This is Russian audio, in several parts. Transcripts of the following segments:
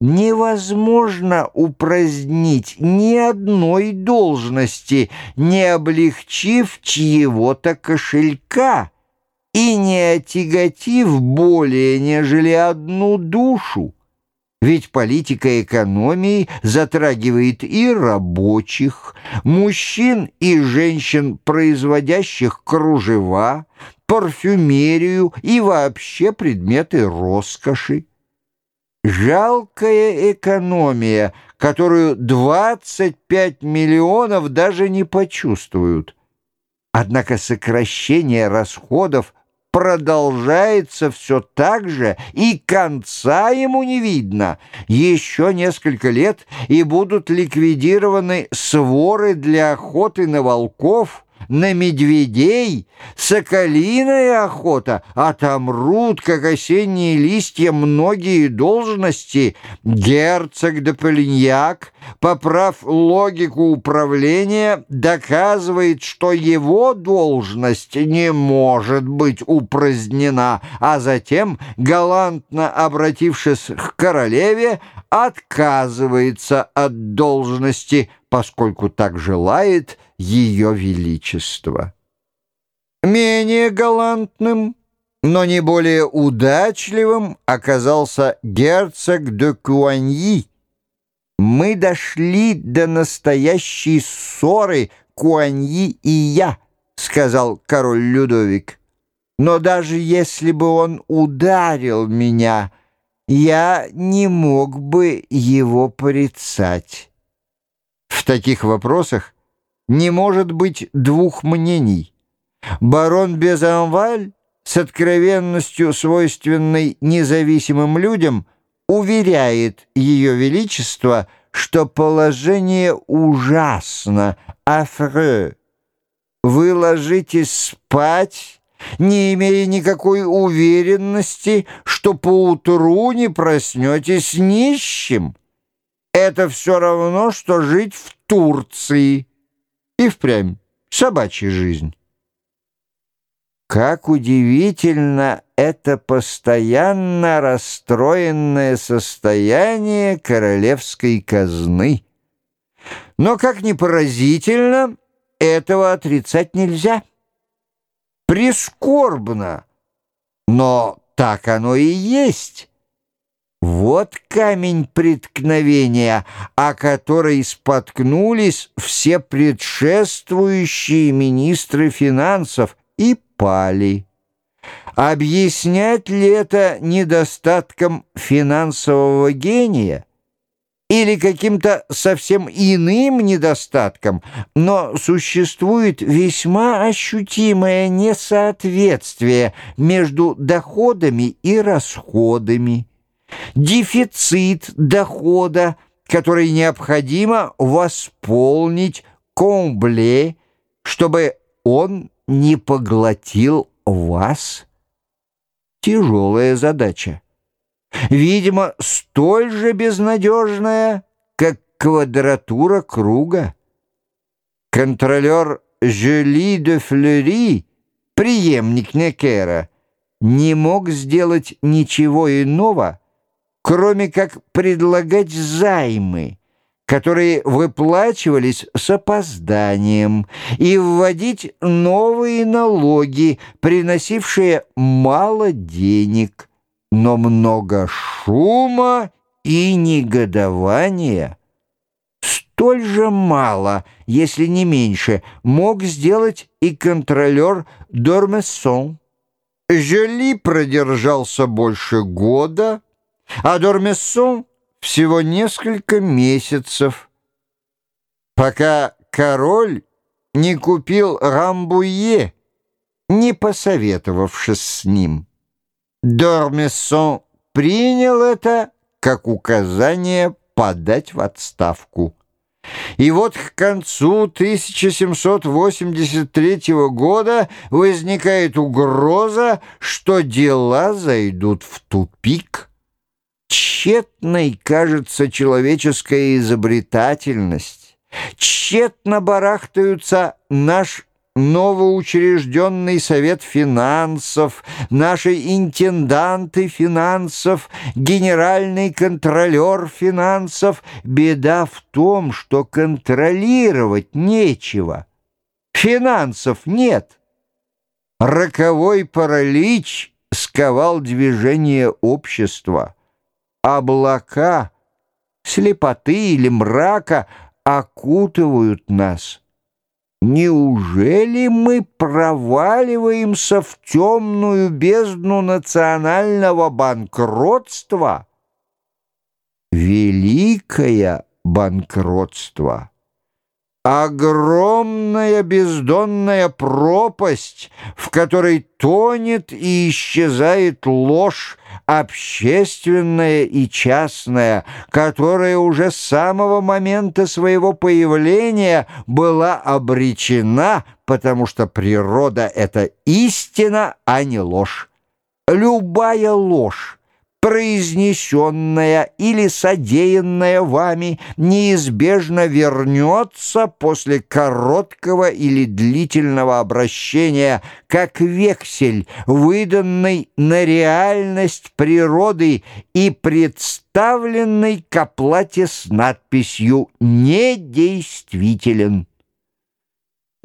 невозможно упразднить ни одной должности, не облегчив чьего-то кошелька и не отяготив более, нежели одну душу. Ведь политика экономии затрагивает и рабочих, мужчин и женщин, производящих кружева, парфюмерию и вообще предметы роскоши. Жалкая экономия, которую 25 миллионов даже не почувствуют. Однако сокращение расходов продолжается все так же, и конца ему не видно. Еще несколько лет, и будут ликвидированы своры для охоты на волков – на медведей, соколиная охота, отомрут, как осенние листья, многие должности. Герцог де Полиньяк, поправ логику управления, доказывает, что его должность не может быть упразднена, а затем, галантно обратившись к королеве, отказывается от должности, поскольку так желает ее Величество. Менее галантным, но не более удачливым оказался герцог де Куаньи. Мы дошли до настоящей ссоры Куаньи и я, сказал король Людовик. Но даже если бы он ударил меня, я не мог бы его порицать. В таких вопросах не может быть двух мнений. Барон Безанваль с откровенностью, свойственной независимым людям, уверяет Ее Величество, что положение ужасно, афрeux. Вы ложитесь спать, не имея никакой уверенности, что поутру не проснетесь нищим. Это все равно, что жить в Турции. И впрямь собачья жизнь. Как удивительно это постоянно расстроенное состояние королевской казны. Но, как ни поразительно, этого отрицать нельзя. Прискорбно, но так оно и есть. Вот камень преткновения, о который споткнулись все предшествующие министры финансов и пали. Объяснять ли это недостатком финансового гения или каким-то совсем иным недостатком, но существует весьма ощутимое несоответствие между доходами и расходами дефицит дохода, который необходимо восполнить комбле, чтобы он не поглотил вас. Тяжелая задача. Видимо, столь же безнадежная, как квадратура круга. Контролер Жюли де Флери, преемник Некера, не мог сделать ничего иного, кроме как предлагать займы, которые выплачивались с опозданием, и вводить новые налоги, приносившие мало денег, но много шума и негодования. Столь же мало, если не меньше, мог сделать и контролер Дормессон. Жоли продержался больше года, а Дормессон всего несколько месяцев, пока король не купил Рамбуе, не посоветовавшись с ним. Дормессон принял это как указание подать в отставку. И вот к концу 1783 года возникает угроза, что дела зайдут в тупик. Тщетной кажется человеческая изобретательность, тщетно барахтаются наш новоучрежденный совет финансов, наши интенданты финансов, генеральный контролер финансов. Беда в том, что контролировать нечего. Финансов нет. Роковой паралич сковал движение общества. Облака, слепоты или мрака окутывают нас. Неужели мы проваливаемся в темную бездну национального банкротства? Великое банкротство. Огромная бездонная пропасть, в которой тонет и исчезает ложь, общественная и частная, которая уже с самого момента своего появления была обречена, потому что природа — это истина, а не ложь. Любая ложь произнесенное или содеянное вами неизбежно вернется после короткого или длительного обращения, как вексель, выданный на реальность природы и представленный к оплате с надписью «Недействителен».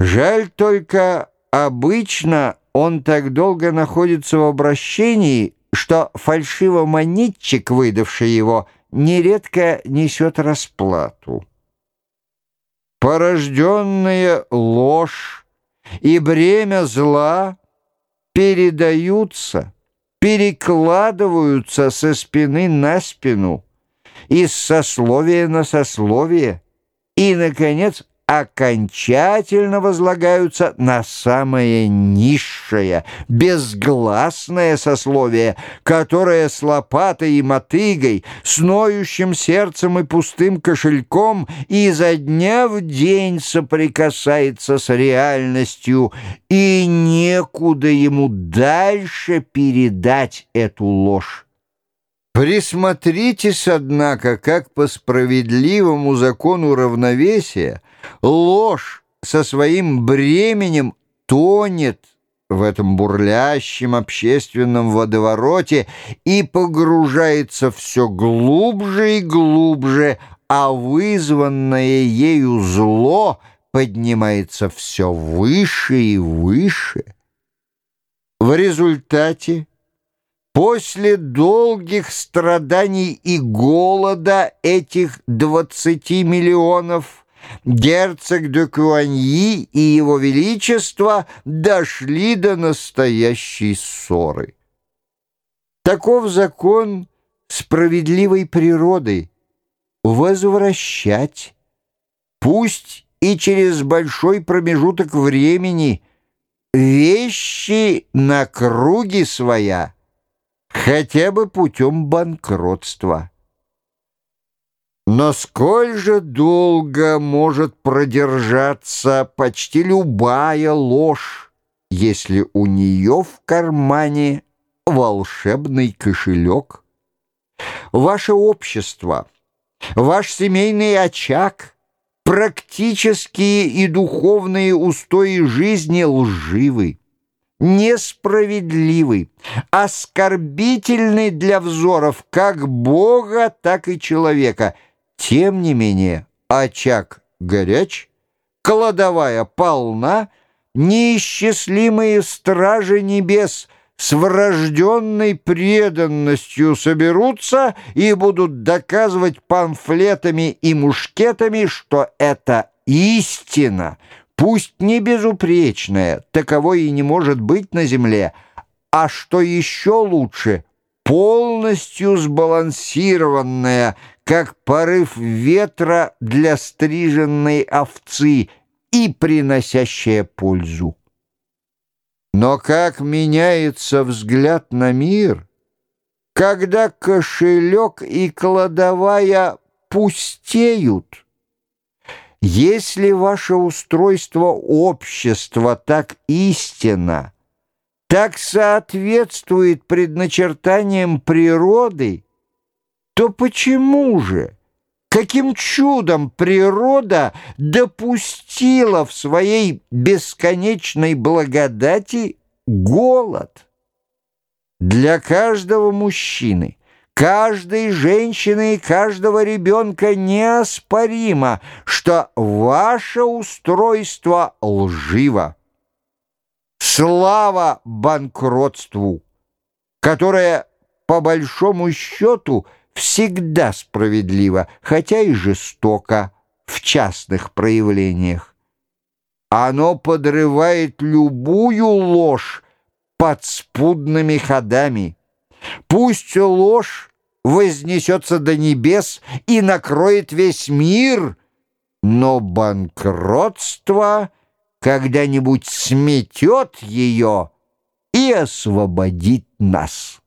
Жаль только, обычно он так долго находится в обращении, что фальшивомонетчик, выдавший его, нередко несет расплату. Порожденная ложь и бремя зла передаются, перекладываются со спины на спину, из сословия на сословие, и, наконец, окончательно возлагаются на самое низшее, безгласное сословие, которое с лопатой и мотыгой, с ноющим сердцем и пустым кошельком изо дня в день соприкасается с реальностью, и некуда ему дальше передать эту ложь. Присмотритесь, однако, как по справедливому закону равновесия ложь со своим бременем тонет в этом бурлящем общественном водовороте и погружается все глубже и глубже, а вызванное ею зло поднимается все выше и выше. В результате После долгих страданий и голода этих 20 миллионов герцог де Куаньи и его величество дошли до настоящей ссоры. Таков закон справедливой природы — возвращать, пусть и через большой промежуток времени, вещи на круги своя — хотя бы путем банкротства. Но сколь же долго может продержаться почти любая ложь, если у нее в кармане волшебный кошелек? Ваше общество, ваш семейный очаг, практические и духовные устои жизни лживы несправедливый, оскорбительный для взоров как Бога, так и человека. Тем не менее, очаг горяч, кладовая полна, неисчислимые стражи небес с врожденной преданностью соберутся и будут доказывать памфлетами и мушкетами, что это истина, пусть не безупречная, таковой и не может быть на земле, а что еще лучше, полностью сбалансированная, как порыв ветра для стриженной овцы и приносящая пользу. Но как меняется взгляд на мир, когда кошелек и кладовая пустеют, если ваше устройство общества так истинно, так соответствует предначертаниям природы, то почему же, Каким чудом природа допустила в своей бесконечной благодати голод? Для каждого мужчины, каждой женщины и каждого ребенка неоспоримо, что ваше устройство лживо. Слава банкротству, которое, по большому счету, всегда справедлива, хотя и жестоко в частных проявлениях. Оно подрывает любую ложь подспудными ходами. Пусть ложь вознесется до небес и накроет весь мир, но банкротство когда-нибудь сметет ее и освободит нас.